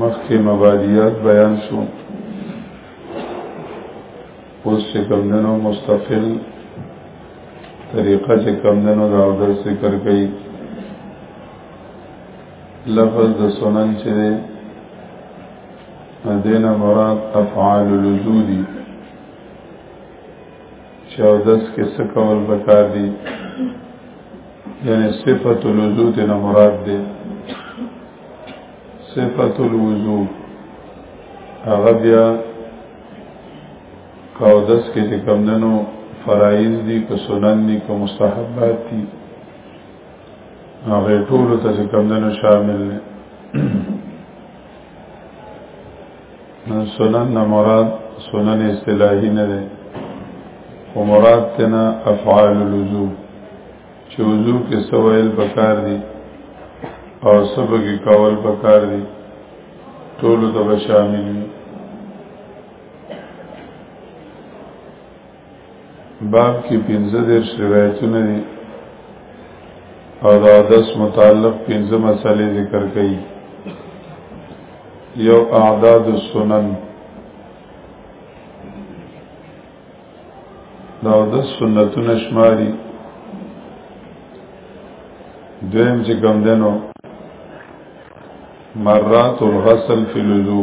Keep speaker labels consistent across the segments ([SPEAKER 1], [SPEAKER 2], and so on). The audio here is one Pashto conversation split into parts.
[SPEAKER 1] مخکې مبادیات بیان شو اوس چې کمدنو مستقل طریقه چې کمدنو دا او در ذکر کوي لفظ د سنن چې دی دینا مراد افعال الوجودی چې او دس کې څه کول پکار دي یعنی صفت الوضو ته نه مراد ده صفت الوضو هغه بیا کاو دس کې چې کم دنو فرایز دي که سنن دي که مستحبات دي هغه ټول ته چې کم دنو شامل دي سنن مراد سنن اصطلاحی نه ده خو مراد تینا افعال الوضو چې وضو کې سویل پکار دي او سبا کې کول پکار دي ټول ته شامل دي باب کې پنځه دېرش روایتونه دي او دا دس متعلق پنځه مسلې ذکر کړي یو اعداد السنن دا د سنتونه شماري دویم چې کوم دنو مرات الغسل فی الوضو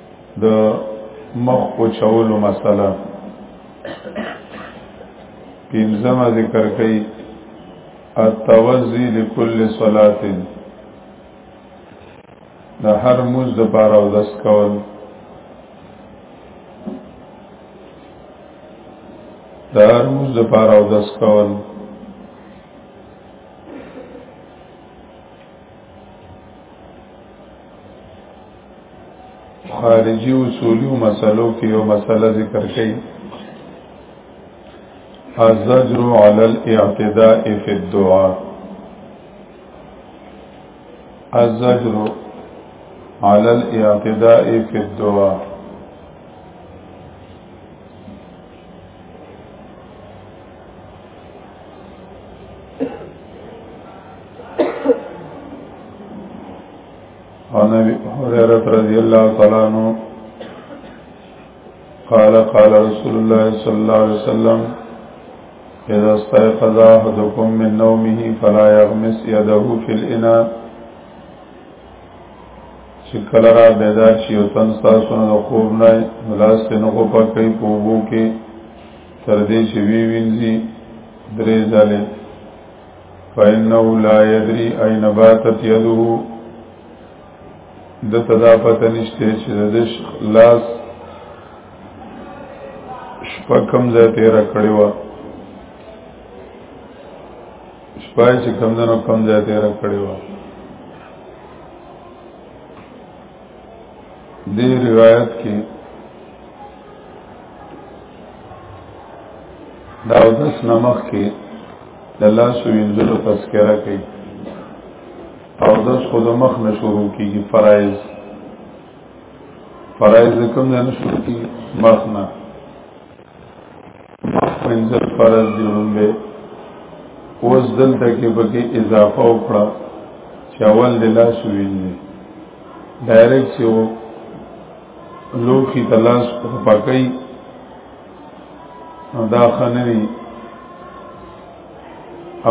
[SPEAKER 1] د مخ په چولو مسله پینځمه ذکر کړي التوزی لكل صلاه د هر موز د پاره او دس کول د هر موز د پاره او دس کول خارجي اصولي مسلو کې یو مسله ذکر کړي الزجر على الاعتداء في الدعاء الزجر على الاعتداء في الدعاء عن ابي هريره رضي الله تعالى عنه قال قال رسول الله صلى الله عليه وسلم اذا استيقظ احدكم من نومه فلا يغمس يده في الاناء شکل را بیدار شي او تن تاسو نه خوب نه ملاس ته نه کو پکې پوغو کې تر دې چې وی وینځي درې ځلې فإنه لا يدري أين باتت يده د تدا پته نشته چې د دش لاس شپکم ځای تیر کړی و شپای چې کم دنو کم ځای تیر کړی و دې روایت کې دا د اسلامخ کې د الله سوینځلو تذکرہ کوي او د خود مخ نه شروع کیږي فرایض فرایض کوم نه شروع کیږي مخ نه منزل فرض دی لومبه اوس دلته کې بګي اضافه وکړه چې اول د لاس ویني ډایرکټ یو لوخي تلاش پکای دا خنري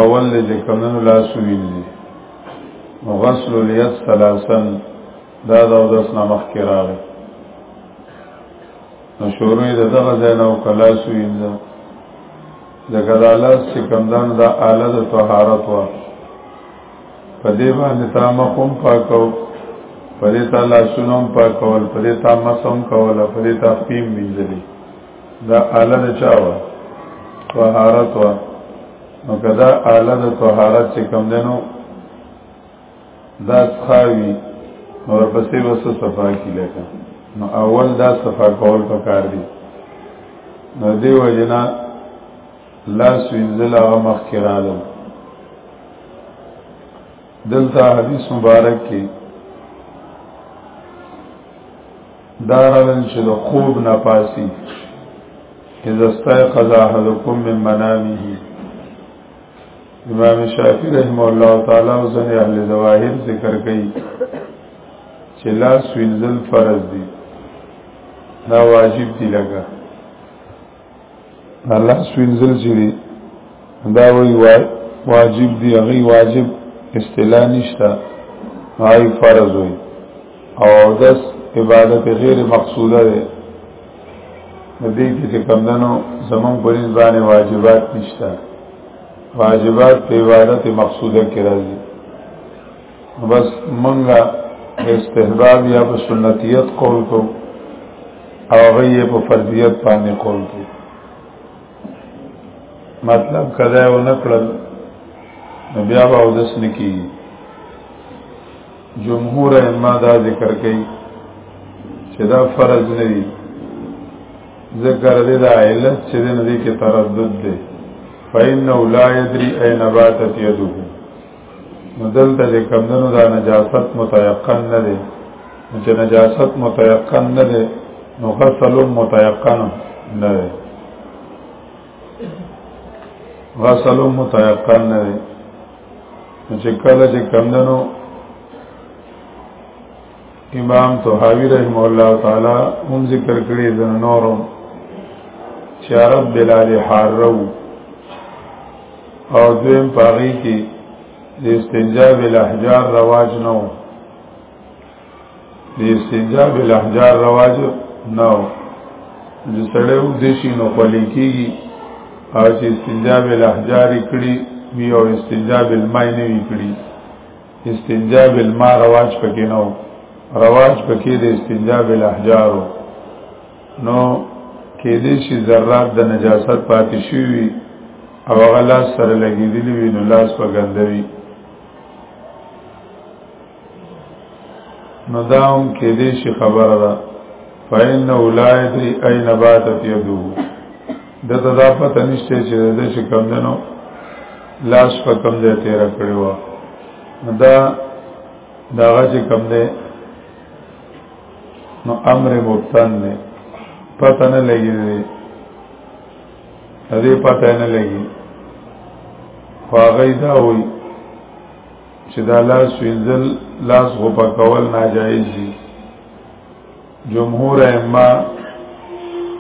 [SPEAKER 1] اول د کمنو لاس ویني غسل الیت ثلاثن دا دا د اسلام مخ کې راغی مشورې د دغه ځای نه وکلاس وینځه ځکه دا لاس چې کمدان دا آله د طهارت وه په دې باندې تا مخ هم پاکو په دې تا لاسونه هم پاکول په دې تا مس هم کوله په دې تا پیم وینځلې دا آله د چا وه طهارت وه نو که دا آله د طهارت چې کم دی نو دا څخاوي اور پسې وس صفا کی لکه نو اول دا صفا کول پکار دي نو دی وجنا لاس وینځل هغه مخ کې رااله دلته حدیث مبارک کې دارن چې د خوب نه پاسي اذا استيقظ احدكم من منامه امام شافعی رحمه الله تعالی او ځنې اهل ظواهر ذکر کوي چې لاس وینځل فرض دي دا واجب دي لګا لاس وینځل چې دي دا وی واجب دي هغه واجب اصطلاح نشته هاي فرض وي او داس عبادت غیر مقصوده ده دې کې چې کمندنو زمون پرین باندې واجبات نشته واجبات په عبادت مقصوده کې راځي بس منګه استحباب یا په سنتیت قول کو او غیه په فرضیت باندې قول کو مطلب کدا و نکړل بیا به اودس نکی جمهور ائمه دا ذکر کوي چې دا فرض نه دی ذکر دې دا علت چې دې ندي کې تردد دی فإنه لا يدري أين باتت يده مدل ته د کمندونو دا نجاست متيقن نه دی چې نجاست متيقن نه دی نو غسل متيقن نه دی غسل متيقن نه دی چې کله چې کمندنو امام طحاوی رحم الله تعالی هم ذکر کړی د نورو چې عرب بلاد حارو او دویم پاغي کې د استنجا بل احجار رواج نه د استنجا بل احجار رواج نه و چې سړی و دې شي نو خولې کېږي او چې استنجا بل احجار کړي وی او استنجا بل مای نه وی کړي استنجا بل ما رواج پکې نه و رواج پکې د استنجا بل احجار نو کې دې شي ذرات د نجاست پاتې شي وي او هغه لاس سره لګېدلی وي نو لاس په ګندوي نو دا هم کې دې شي خبره ده فإن اولایت اين باتت يدو د تدا پته نشته چې د شي کم دنو لاس په کم دې تیر کړو دا داغه چې کم دې نو امر مبتن نه پته نه لګي دې دې پته نه لګي خواغی دا وی چې دا لاس وینځل لاس غوپا کول ناجایز دي جمهور ائمه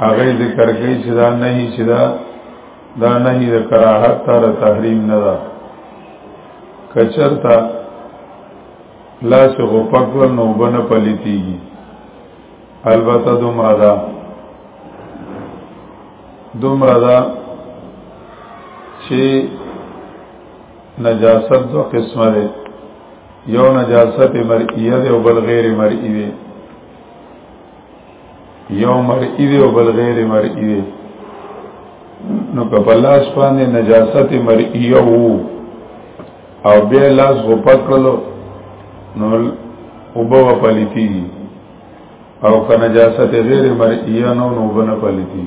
[SPEAKER 1] هغه ذکر کوي چې دا نه هي چې دا دا نه هي د کراهت تر تحریم نه ده کچرتا لاس غوپا کول نو بنه پلیتیږي البته دومره ده دومره ده چې نجاست دو قسمه ده یو نجاست مرئیه ده او بل غیر مرئی ده یو مرئی ده او بل غیر مرئی ده نو که په لاس باندې نجاست مرئیه وو او بیا لاس غو پکړلو نو وبو پلیتی او که نجاست غیر مرئیه نو نو بنه پلیتی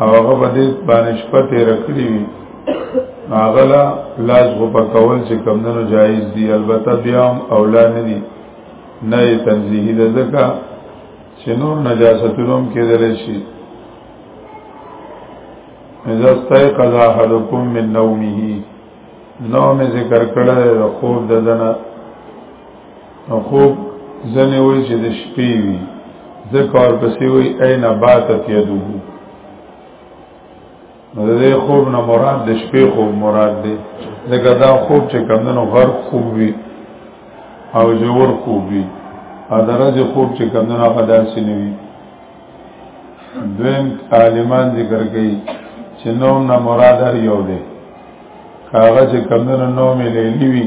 [SPEAKER 1] او هغه به دې باندې شپه تیر کړی وي هغه لا لاس غو په کول چې کمندونو جایز دي البته بیا هم اولا نه دي نه تنزیهی ده ځکه چې نور نجاستونه هم کېدل شي اذا استيقظ احدكم من نومه نوم ذکر کړه د خوب ددنه او خوب ځنې وای چې د شپې وي ځکه اور پسې وای عین باتت یدو نو د دې خوب نه مراد د شپې خوب مراد دی ځکه دا خوب چې کمندونو غرق خوب وي او جوور خوب وي او درجه خوب چې کمندونو هغه داسې نه وي دویم عالمان ذکر کوي چې نوم نه مراد هر یو دی هغه چې کمندونو نوم یې لیلی وي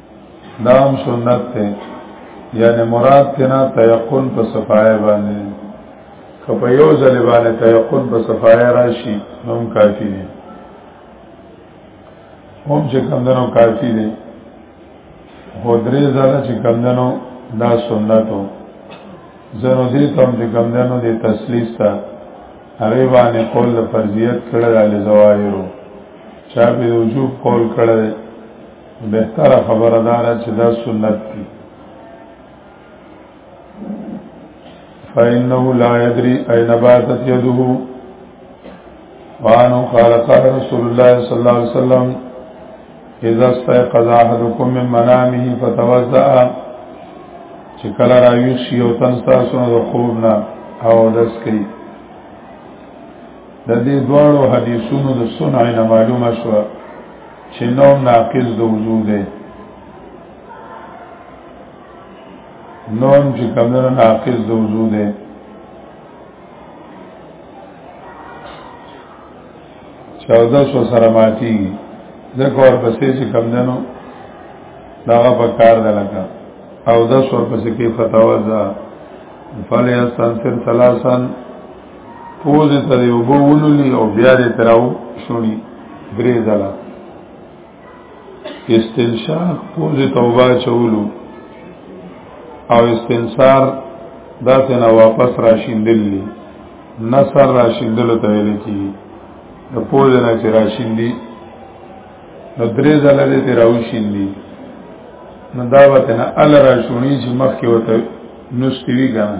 [SPEAKER 1] دام سنت ته یعنی مراد تینا تیقن په صفای باندې که په یو ځل باندې تیقن په صفای راشي نو کافی دی هم چې کمدنو کافی دی خو درې ځله چې کمدنو دا سنت وو زنو دې تم چې کمدنو دې تسلیس تا هغه باندې قول فرضیت کړل علی زواهرو چا به وجوب قول کړل بهتره خبره ده چې دا سنت دي فإنه لا يدري أين باتت يده وعنه قال قال رسول الله صلى الله عليه وسلم اذا استيقظ احدكم من منامه فتوضأ چې کله راویښ شي او تن تاسو د خوب نه او دس کوي د دې دواړو حدیثونو د سنن معلومه شوه چې نو ناقص د وضو دی نون چې کمدنه ناقص د وضو دی چوده سو سره ماتی ځکه ورپسې چې کمدنو دغه په کار ده لکه او دس ورپسې کې فتاوزه فلیستنفر ثلاثا پوزه ته یو بو ولولي او بیا دې تراو شونی درې ځله استنشاق پوزه توبه چولو او استنصار دا څنګه واپس راشیندلی نصر راشیندلو ته ویل کی د پوزه نه چې راشیندي نو درې ځله دې تراو شیندي نو دا وته نه ال راشونی چې مخ کې وته نوستوي کنه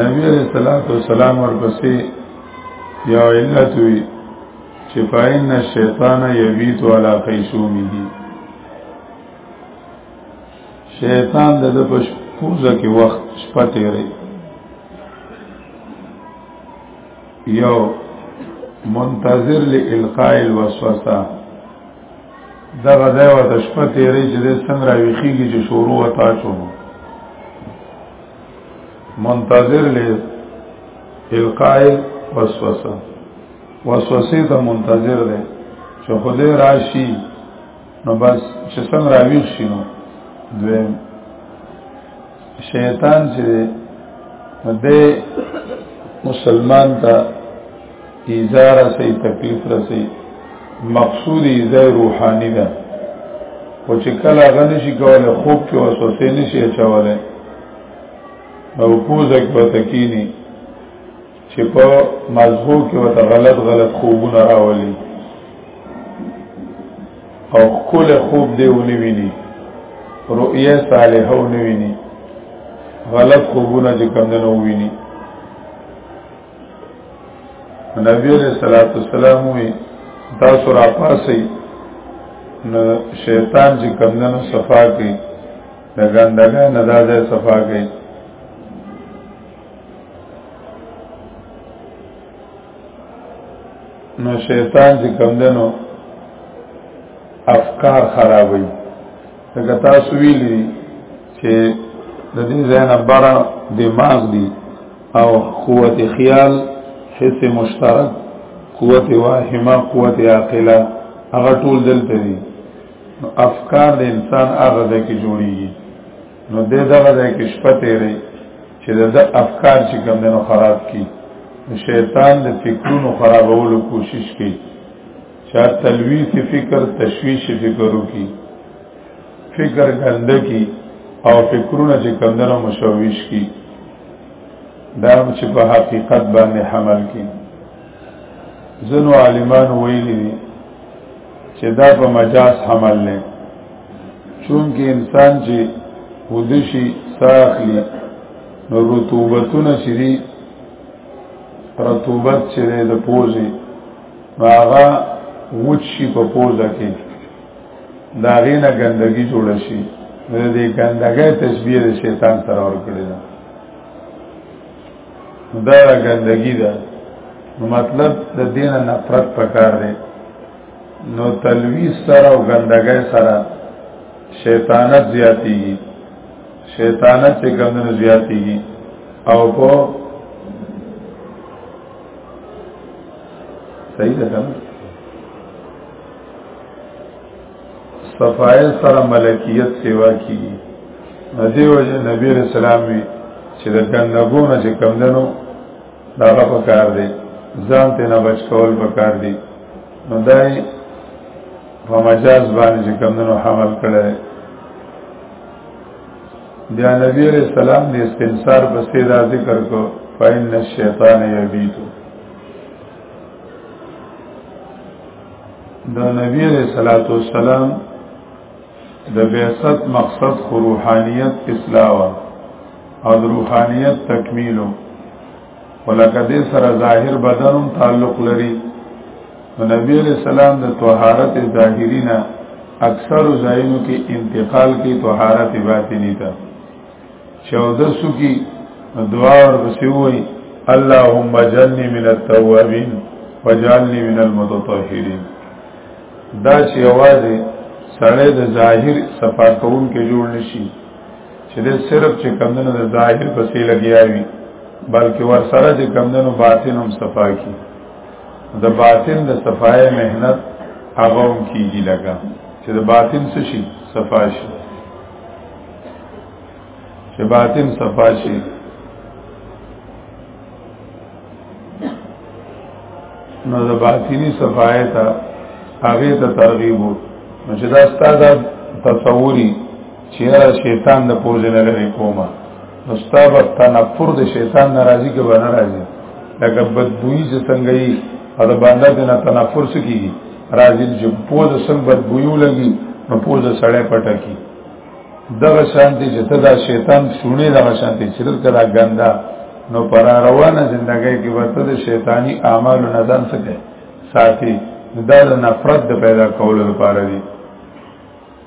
[SPEAKER 1] نبی علیہ الصلوۃ والسلام ورپسې یا علت وی چې پاین شیطان یبیت علی قیسومه شیطان د پښ پوزه کې وخت شپه تیرې یو منتظر لالقاء الوسوسه دغه ځای ورته شپه تیرې چې د څنګه راویخیږي چې شروع وتا شو منتظر لې القائل وسوسه وسوسه ته منتظر دی چې خدای راشي نو بس چې څنګه راویخ شي نو دویم شیطان چې د مسلمان ته ایزا رسی تکلیف رسی مقصود ایزا روحانی ده او چې کله غنی شي کوله خوب کې وسوسه نشي چواله او کوزه کې وتکینی چې په مزغو کې وته غلط غلط خوبونه راولي او کول خوب دی ونی ویني رؤیا صالحه ونی ویني غلط خوبونه چې کم نه ویني نبی علیہ الصلوۃ والسلام وی تاسو را پاسي نو شیطان چې کمندونو صفا کوي د ګندګا نه دازه صفا کوي نو شیطان چې کمندونو افکار خرابوي څنګه تاسو ویلي چې د دې ځای نه بره دماغ دی او قوت خیال حس مشترک قوت واهمه قوت عاقله هغه ټول دلته دي نو افکار د انسان هغه ځای کې جوړیږي نو د دغه ځای کې شپه تیرې چې د افکار چې کوم نه خراب کی شیطان د فکرونو خرابولو کوشش کوي چا تلویث فکر تشویش فکرو کی فکر ګنده کی او فکرونه چې کمدنو مشوش کی دا چې په حقیقت باندې حمل کی زنو عالمان ویلی دی چې دا په مجاز حمل نه چونکه انسان چې ودشي ساخلی نو رطوبتونه شری رطوبت چې د پوزي هغه وچ شي په پوزه کې دا غینه ګندګي جوړ شي د دې ګندګۍ تشبیه د شیطان سره ور کړی دا دا ګندګي ده نو مطلب د دین نفرت پکار دی نو تلویز سره او ګندګۍ سره شیطانت زیاتیږي شیطانت چې ګندنه زیاتیږي او په صحیح ده کنه صفایل سره ملکیت سیوا کی ندی وجه نبی رسول الله چې د ګندګونه چې کم دنو دا په کار دی ځان ته نه بچ کول په کار دی نو دای په مجاز باندې چې کم دنو حمل کړي بیا نبی علیہ السلام نے استنصار بسیدہ ذکر کو فإن الشیطان یبیتو د نبی علیہ الصلوۃ والسلام د بعثت مقصد خو روحانیت اصلاح او د روحانیت تکمیل ولکه دې سره ظاهر بدنم تعلق لري نو نبی علیہ السلام د طهارت ظاهری نه اکثر زاینو کې انتقال کی طهارت باطنی ته چې او دسو کې دعا ورپسې وایي اللهم جنني من التوابين وجعلني من المتطهرين دا چې اوازه سړی د ظاهر صفا کون کې جوړ نشي چې د صرف چې کمندونو د ظاهر پسې لګیاوي بلکې ور سره چې کمندونو باطن هم صفا کی د باطن د صفای مهنت هغه هم کیږي لګا چې د باطن څه شي صفا شي چې باطن صفا شي نو د باطینی صفای ته هغه ته ترغیب وو نو چې دا ستاسو تصوري چې شیطان د پوزې نه لري کومه نو ستاسو تنفر د شیطان ناراضي کې ونه راځي لکه بدبوئی چې څنګه یې او د باندې نه تنفر سکیږي راځي چې پوز سم بد بویو لګي نو پوز سړې پټه کی دغه شانتي چې ته دا شیطان شونه دغه شانتي چې دلته دا ګندا نو پر روانه ژوندۍ کې ورته د شیطانی اعمالو نه ځان سکے ساتي دا د نفرت د پیدا کولو لپاره دی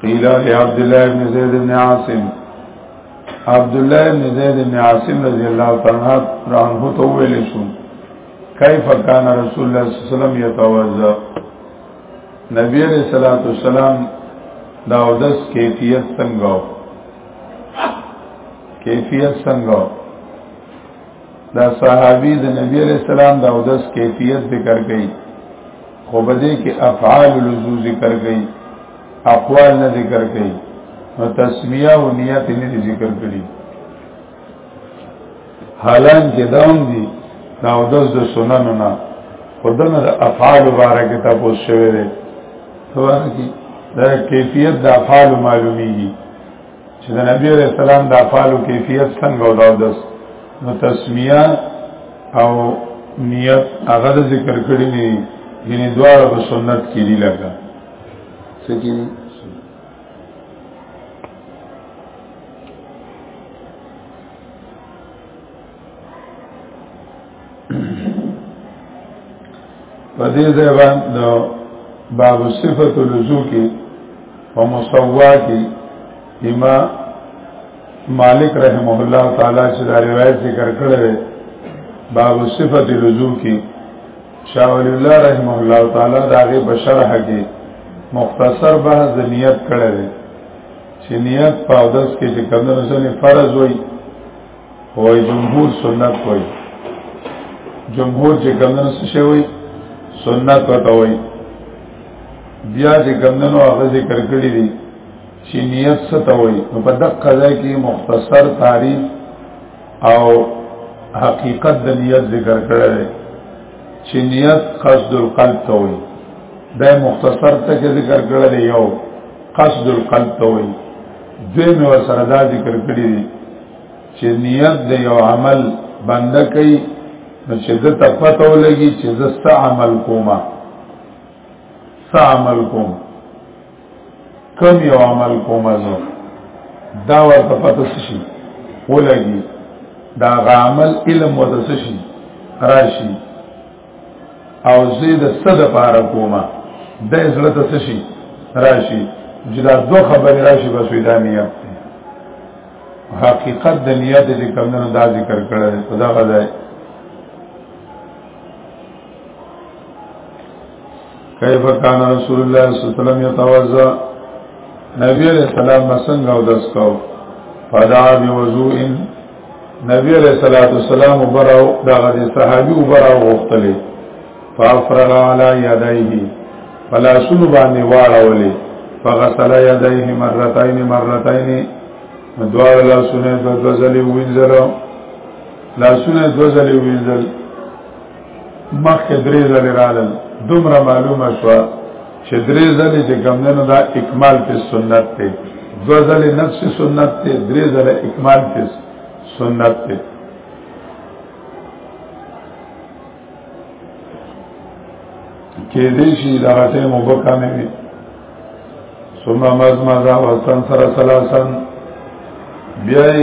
[SPEAKER 1] قیل لی عبد الله بن زید بن عاصم عبد الله بن زید بن عاصم رضی الله تعالی عنہ تو ویل شو کیف کان رسول الله صلی الله علیه وسلم یتوضا نبی علیہ الصلوۃ والسلام دا اودس کیفیت څنګه کیفیت څنګه دا صحابي د نبی علیہ السلام دا اودس کیفیت ذکر کړي خو بده کې افعال لزو ذکر کړي اقوال نه ذکر کړي نو تسمیه او نیت نه ذکر کړي حالان کې داوم دي دا د د سنن نه خدانه د افعال مبارکه تاسو شوي دي سوال کی دا کیفیت د افعال معلومیږي چې د نبی عليه السلام د افعال کیفیت څنګه او د نو تسمیه او نیت هغه ذکر کړی نه یعنی دواړه په سنت کې دی لګا سګي په دې ځای باندې باب صفت الوضو کې او مصوا کې امام مالک رحمه الله تعالی چې دا روایت ذکر کړی دی باب صفت الوضو کې شاه ولی الله رحمه الله تعالی دا غي بشرح کې مختصر به نیت کړی دی چې نیت په اودس کې چې کوم نه فرض وای او جمهور سنت وای جمهور چې کوم نه څه وای سنت وته وای بیا چې کوم نه هغه ذکر کړی دی چې نیت څه ته وای نو په دقه ځای کې مختصر تعریف او حقیقت د نیت ذکر کړل چې نیت قصد القلب ته وي دا مختصر ته ذکر کړل یو قصد القلب ته وي دوی مې ور سره دا ذکر کړی دی چې نیت د یو عمل بنده کوي نو چې د تپته ولګي چې زستا عمل کومه څه عمل کوم کم یو عمل کوم زه دا ورته پته شي ولګي دا عمل علم ورته شي راشي او زه د صد پاره کومه د زړه ته شي راشي چې دا دوه خبرې راشي بس وې دا نیت حقیقت د نیت چې کوم نه دا ذکر کړل خدا غځای کیف کان رسول الله صلی الله علیه وسلم یتوضا نبی علیہ السلام مسنګ او دس کو فدا بوضوء نبی علیہ الصلوۃ والسلام براو دا غدي صحابي براو غختلې فافرغ علی یدیه فلا شنو باندې واړولې فغسل یدیه مرتين مرتين دوار لا سنه دوزلی وینځلو لا سنه دوزلی وینځل مخکې درې ځلې رالل دومره معلومه شوه چې درې ځلې چې کوم دی نو دا اکمال فی سنت دی دوه ځلې نفس سنت دی درې ځلې اکمال فی سنت دی کې دې شي دا څه مو وکامې وي ثم مزمزا وسن سر سلاسن بیای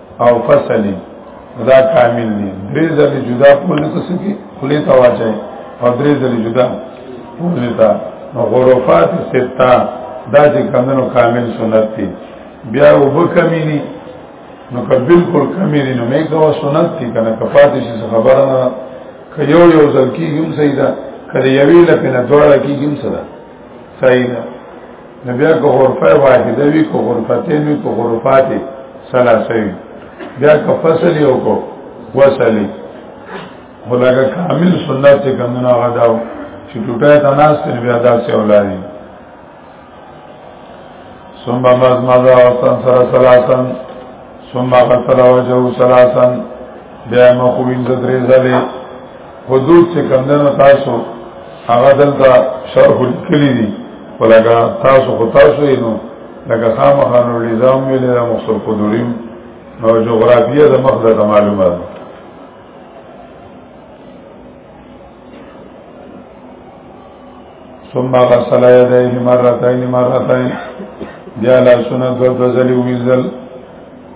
[SPEAKER 1] او فصل دا کامل دي درې ځلې جدا کول ته سکه خلی ته واچي او درې ځلې جدا کول ته نو غرفات ستا دا چې کمنو کامل سنت دي بیا وبکمی دي نو که بالکل کمی دي نو مې کوه سنت دي کنه کفات شي خبره نه که یو یو ځل کیږي هم صحیح ده کله یوی لپنه دوړه کیږي هم صحیح ده صحیح ده نو بیا کو غرفه واحده وی کو غرفتین وی کو غرفات ثلاثه وی بیا کو فصل یو کو وصلی هلاګه کامل سنت چې کمونه غداو چې ټوټه تناس ته بیا داسې اولادي ثم مز مز اوسن سره ثلاثن ثم غسل وجهه ثلاثن بیا مخوین زدری زلی حدود چې کمدنو تاسو هغه دلته شرح کلی دي ولګه تاسو خو تاسو یې نو لکه خامخانو نظام ویل د مخصر قدوریم نو جغرافیه د مخ د معلومات ثم غسل يديه مرتين مرتين بیا لاسونه دو دو ځلې وینځل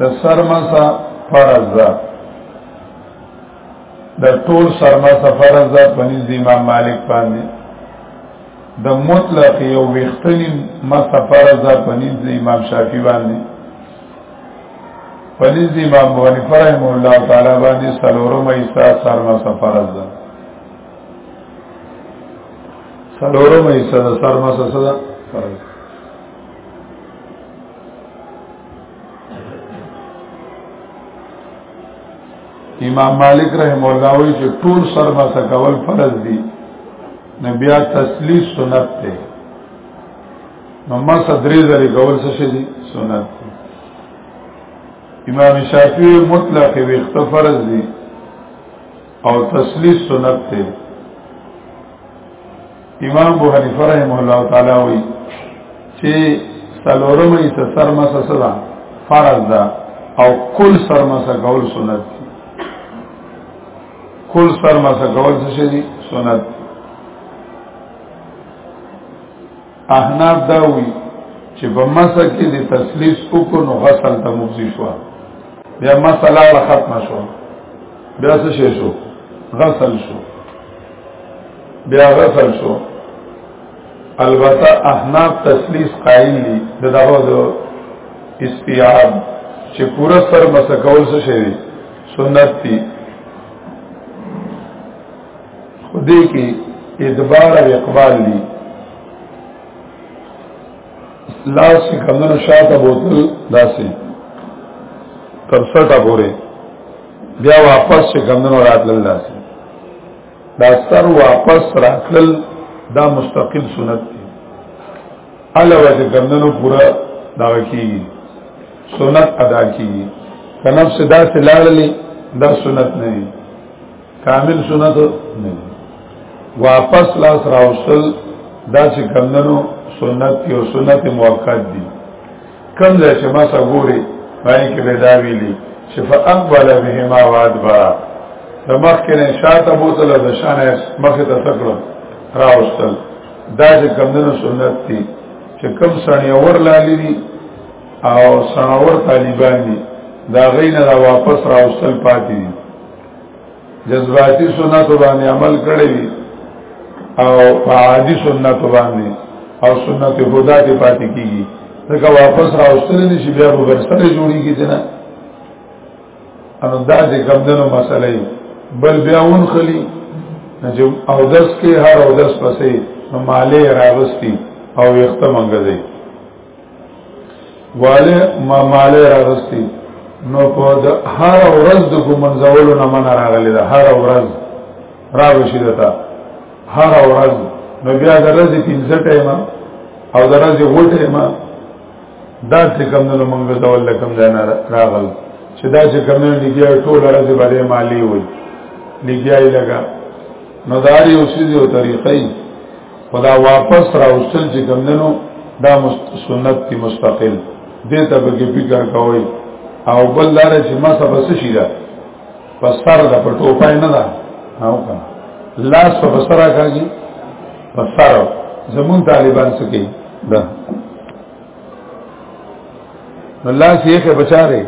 [SPEAKER 1] د سرمسا فرض ده د ټول سرمسا فرض ده پنځ امام مالک باندې د مطلق یو وختنی مسا فرض ده پنځ امام شافعی باندې پنځ امام باندې فرهم الله تعالی باندې سلورم ایسا سرمسا فرض ده سلورم ایسا سرمسا فرض امام مالک رحم الله وی چې ټول سر ما سکول فرض دي نبیا تسلیث سنت ته نو ما صدرې زری کول څه شي سنت دی امام شافعی مطلق ویخت فرض دی او تسلیث سنت ته امام ابو حنیفه رحمه الله تعالی وی چې سلورم یې سر مسه صدا فرض ده او کل سر مسه قول سنت دی کل سر مسه قول څه دی سنت احناف دا وی چې په مسه کې د تسلیث وکړو نو غسل ته مفضی شو بیا مسله ختمه شو بیا څه شو غسل شو بیا غسل شو البته احناف تسلیس قائل دي دغه د استیاب چې پورا سر مسکول څه شي سنت دي خدای کې ادبار او اقبال دي لاس کمنو شاته بوتل داسې تر سټه پورې بیا واپس چې کمنو راتلل داسې دا سر واپس راتل دا مستقل سنت دی علاوه چې ګمندنو پورا دا کی سنت ادا کی کنفس دا سلاللی دا سنت نه کامل سنت نه واپس لاس راوصل دا چې ګمندنو سنت یو سنت موقت دی کم ځای چې ما سره ګوري باندې کې به دا ویلي چې فاقبل بهما وادبا د مخ کې نه شاته بوتل د شان مخ ته تکړه راوستل دا چې کمندونو سنت دي چې کم سړی اور لالي دي او سنور طالبان دي دا غینه را واپس راوستل پاتې دي جذباتي سنت باندې عمل کړی او په عادي سنت باندې او سنت خدا ته پاتې کیږي ځکه واپس راوستل نشي بیا به برسره جوړیږي چې نه انو دا چې کمدنو مسئله بل بیا ون خلی نجم او دس کې هر او دس پسې مالې راوستي او یخته منګځي والے ما مالې راغستی نو په د هر ورځ د ګمنځولو نه من راغلی دا هر ورځ راوشي دتا هر ورځ نو بیا د ورځې پنځه ټیمه او د ورځې وو ټیمه دا څه کم نه مونږ ته ول کم ځای نه راغل چې دا چې کم نه لګیا ټول ورځې باندې مالی وي لګیای لگا نو داری اوسې دی او طریقې خدا واپس راوستل چې کمندنو دا سنت تی مستقل دې ته به فکر کوي او بل لاره چې ما څه بس شي دا پس سر دا په ټوپای نه دا او کنه لاس په سره کاږي پس سر زمون طالبان څه کوي دا نو لاس یې کې بچاره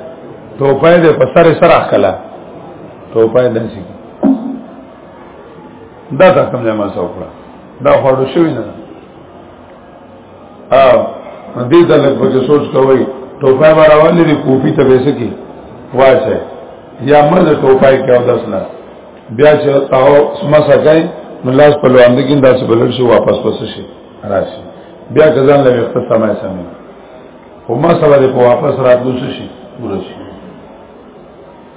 [SPEAKER 1] ټوپای دې په سر سره کلا ټوپای دې دا تا کوم ځای ما سره وکړه دا خورو شوی نه او دې ته لږ پکې سوچ کوي ټوپای باراوان لري کوفي ته وېسه کی واچه یا مرز ټوپای کې او داس نه بیا چې تاو سما سکای ملاس په لوند کې داسې بلل شي واپس پس شي راشي بیا کزان لږ وخت سمای سمې او ما سره په واپس راتلو شي ورشي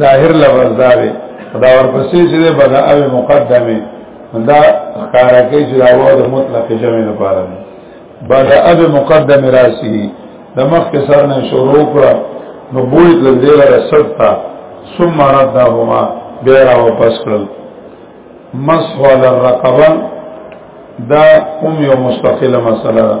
[SPEAKER 1] ظاهر لفظ دا دی دا ورپسې چې دی بدا او مقدمه دا ښکارا کوي چې دا وو د مطلق جمع لپاره دی بدا او مقدمه راشي د مخ کې سر نه شروع کړه نو بوی د دې لپاره ستا ثم ردهما بیا را واپس کړل مسح على الرقبه دا هم یو مستقله مسله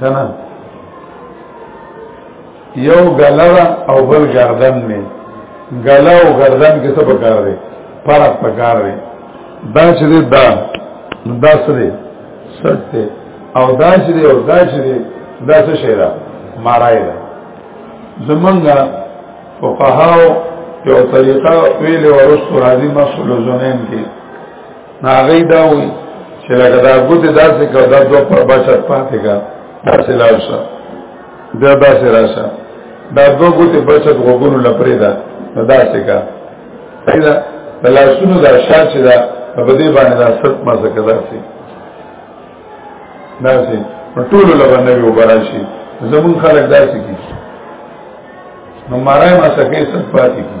[SPEAKER 1] کنه یو غلره او بل گردن نه غلا او گردن کې څه پکار دی فرق پکار دی دا چې دا دا سره سټه او دا چې او دا چې دا څه شی را مارای دا زمونږه فقهاو یو طریقه ویل ورسره راځي مسلو زنین کې هغه دا وایي چې لکه دا ګوتې داسې کا دا دوه پر بچت پاتې کا داسې لاړ شه دا داسې راشه دا دوه ګوتې بچت غوګونو لپاره ده نو داسې کا پیدا د لاسونو دا شات چې دا په دې باندې دا ست ما څه کدا سي داسې ټول لبنه یو براشي زمون خلک داسې کی نو مارای ما سکه ست پاتې کی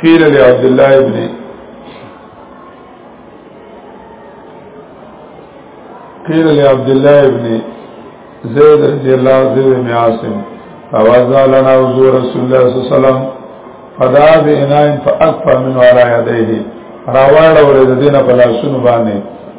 [SPEAKER 1] قیل لی عبداللہ ابن قیل لی عبداللہ ابن زید رضی اللہ زید ابن عاصم فوزا لنا حضور رسول اللہ صلی اللہ علیہ وسلم فدا بی انائن فاقفا منو علا یدیه راوار ورد دین پلاسون بانه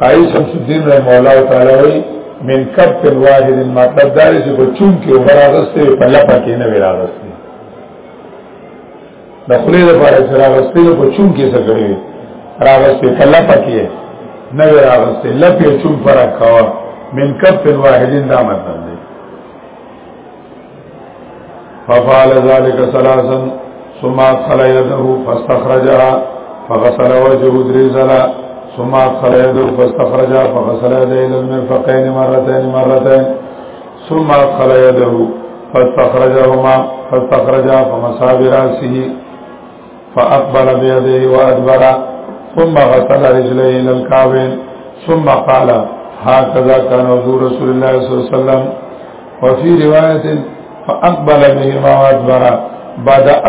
[SPEAKER 1] قائل شمس الدین رحمه الله تعالی وی من کف واحد مطلب دار چې په چون کې وراغسته په لپه کې نه وراغسته د خلی د پاره چې راغسته په چون کې څه کړی راغسته په لپه کې نه وراغسته لپه چون پر کاوه من کف واحد دا مطلب ففعل ذلك ثلاثا ثم خلى يده فاستخرجها فغسل وجهه دريزلا ثم اخر يده فاستخرج فغسل يديه الى المرفقين مرتين مرتين ثم اخر يده فاستخرجهما فاستخرج فمسح براسه فاقبل بيده وادبر ثم غسل رجليه الى الكعبين ثم قال هكذا كان وضوء رسول الله صلى الله عليه وسلم وفي روايه فاقبل بهما وادبر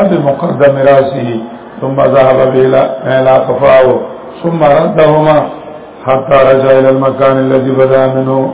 [SPEAKER 1] ان مقدم راسه ثم ذهب به الى قفاه ثم ردهما حتى رجع إلى المكان الذي بدأ منه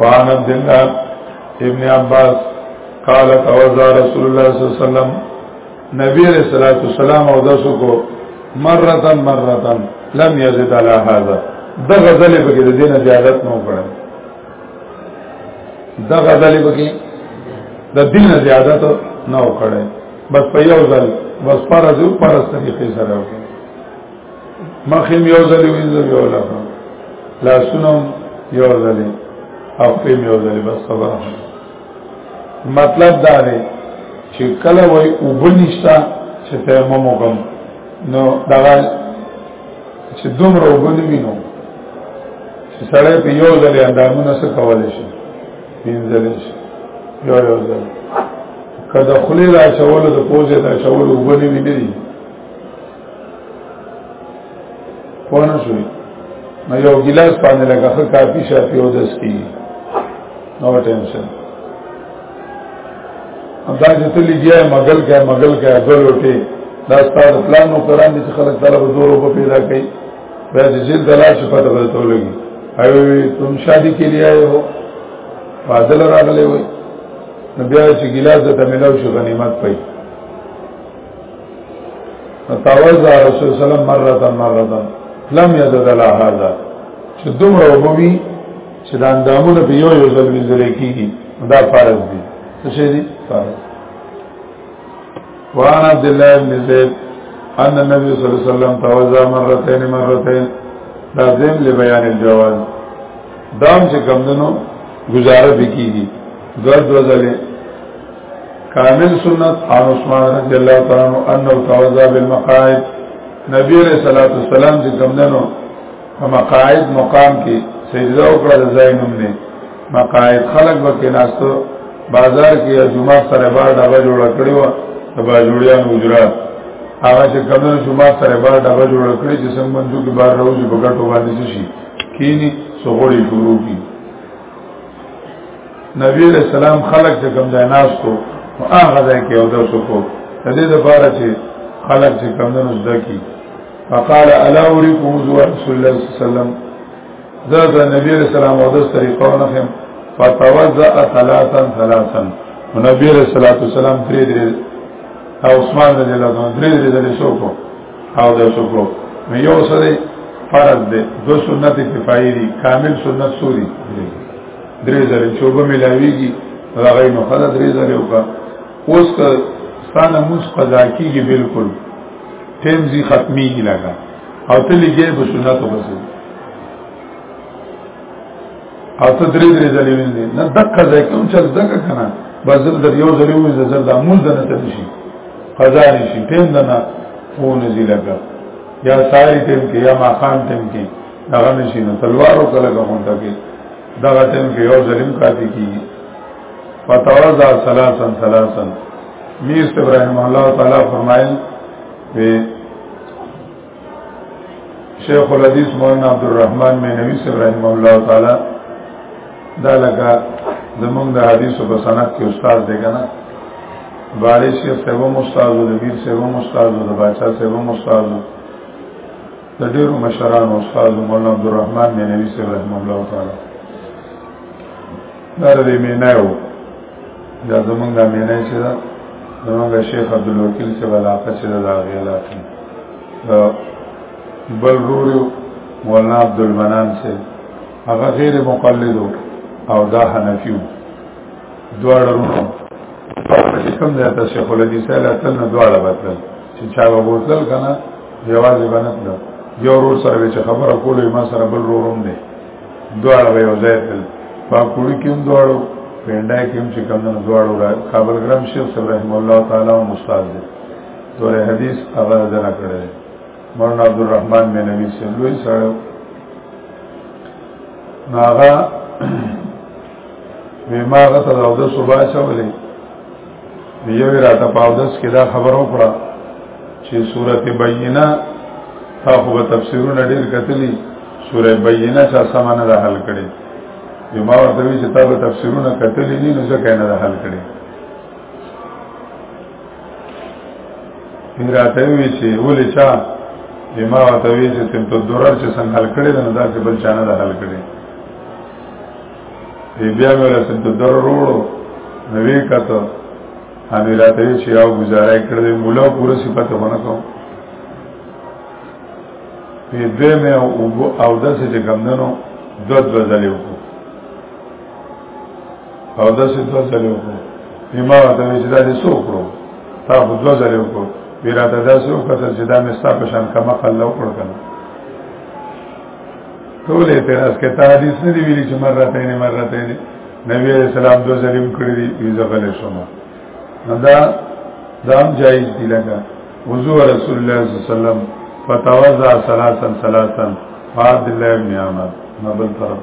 [SPEAKER 1] وعن عبد الله ابن عباس قال توضا رسول الله صلی الله علیه وسلم نبی علیہ الصلوۃ والسلام او داسو کو مرتن مرتن لم یزد علی هذا د غزل په کې د دینه زیادت نه وکړه د غزل په کې د دینه زیادت نه وکړه بس په یو ځل بس فرض او فرض طریقې سره وکړه مخیم یو ځلی وینځم یو لفه لاسونم یو ځلی او پیم یو ځلی بس خبره مطلب دا دی چې کله وای اوبه نشته چې تیمم وکم نو دغه چې دومره اوبه نه وي نو چې سړی په یو ځلی اندامونه څه کولی شي پینځلی شي یو یو ځلی که د خولې د اچولو د پوزې د اچولو اوبه نه وي نه دي پونه شوي نو یو ګلاس باندې لګه خو کافي شافي او دس کی نو ټینشن دا چې ته لګیا مګل کې مګل کې اول وټي دا ستاسو پلان نو قران دي چې خلک طلب زور په پیدا کوي بیا د جلد لا چې پته ورته ولګي ایو تم شادي کې لري ایو فاضل راغلی وي نو بیا چې ګلاس د تملاو شو غنیمت پي توزع رسول سلام مرتا مرتا لم یدد لا هذا چې دومره وبوي چې د اندامونو په یو یو ځل ویل کېږي دا فرض دي څه شي دي فرض وان عبد الله بن زید ان النبي صلی الله علیه وسلم توزع مرتين مرتين دا زم له بیان الجواز دام چې کمندنو گزاره وکيږي دوه دوه ځله کامل سنت عن عثمان رضی الله تعالی عنہ انه توضا بالمقاعد نبی علیہ الصلوۃ والسلام چې کمندنو په مقاعد مقام کې سجده وکړه د ځای نوم نه مقاعد خلق وکي ناستو بازار کې جمعه سره بار ډبه جوړ کړی و د باجوړیان وجرا هغه چې کمندنو جمعه سره بار ډبه جوړ کړی چې څنګه منځو کې بار راوځي په ګټو باندې شي کینی سغړی شروع کی نبی علیہ السلام خلق چې کوم ځای ناس کو او هغه ځای کې او درس کو د دې لپاره چې خلق چې کوم نه زده کی فقال الا اوريكم رسول الله صلی الله علیه وسلم زه د نبی علیہ السلام او د طریقو نه هم فتوضا ثلاثا ثلاثا نبی علیہ الصلوۃ والسلام درې درې او عثمان رضی الله عنه درې درې درې شو کو او د شو کو مې یو سره فرض ده دو سنت کفایری کامل سنت سوري درې زره چې وب ملاويږي راغی نو خدای درې زره وکا اوس که ستانه موس قضا کیږي بالکل ټیم زی ختمي لګا او ته لګي په سنت وبسي او ته درې درې ځلې وینې نه دغه ځای کوم چې دغه کنه بازل در یو ځلې وې زړه د موز د نه تنشي قضا نشي ټیم نه نه فون زی لګا یا ساری ټیم کې یا ماخام ټیم کې هغه نشي نو تلوار او کله کوم ټکی دا غتن کې یو ظلم کاتی کی فتوازا سلاسن سلاسن میس ابراهیم الله تعالی فرمایل وی شیخ الحدیث مولانا عبد الرحمن میں نبی صلی رحم الله تعالی دا لگا زمونږ د حدیث په سند کې استاد دی کنه بارش کې سبو مستاذ او د بیر سبو مستاذ او د باچا سبو مستاذ د ډیرو مشرانو استاد مولانا عبدالرحمن مینوی صاحب رحم الله تعالی دا د مینایو دا زمونږ د مینای چې دا زمونږ شیخ عبدالوکیل صاحب علاقه چې دا غیلا دا بل رورو مولانا عبدالمنان صاحب هغه غیر مقلد او دا حنفیو دواړه رونو په کوم ځای ته شیخ الحدیث علیه السلام دواړه بدل چې چا وګورل کنه یوازې باندې تل یو ور سره چې خبره کولې ما سره بل روم دی دواړه یو ځای تل په کلی کې هم دواړو پنده کې هم چې کوم نه دواړو را خبر ګرام شیخ صلی رحم الله تعالی او استاد دی تور حدیث هغه ځنه کړی مولانا عبدالرحمن بن نبی صلی الله علیه وسلم ناغا وی ما غته دا د صبح چولې یو راته پاودس کې دا خبرو کړه چې سورته بینه تا خو په تفسیرونو ډېر کتلی سورې بینه څه سمانه ده حل کړي یو ما ورته وی چې تا په تفسیرونو کتلی نه نو څه کینه ده حل کړي ان راته وی چې ولې چا یما ورته وی چې تم ته درر چې څنګه حل کړي نه دا چې بل چانه ده حل کړي دی بیا مې له سنت در وروړو نو وی کته هغه راته چې یو گزاره کړې مولا پوره صفته ونه کوم په دې مې او داسې چې کمندنو دود بدلې وکړو او داسې دود بدلې وکړو ما ته چې دا دې سو کړو تا په دود بدلې وکړو پیراته داسې وکړه چې دا مې ستا په شان کما خلک وکړ کنه ټول اعتراض کوي ته حدیث نه دی ویلي چې مرتين مرتين نبی عليه السلام دو ظلم کړی دی ویزه بل شوما دا دام جایز دی لگا وضو رسول الله صلی الله علیه وسلم فتوضا ثلاثا ثلاثا فاد الله ابن عمر نبل طرف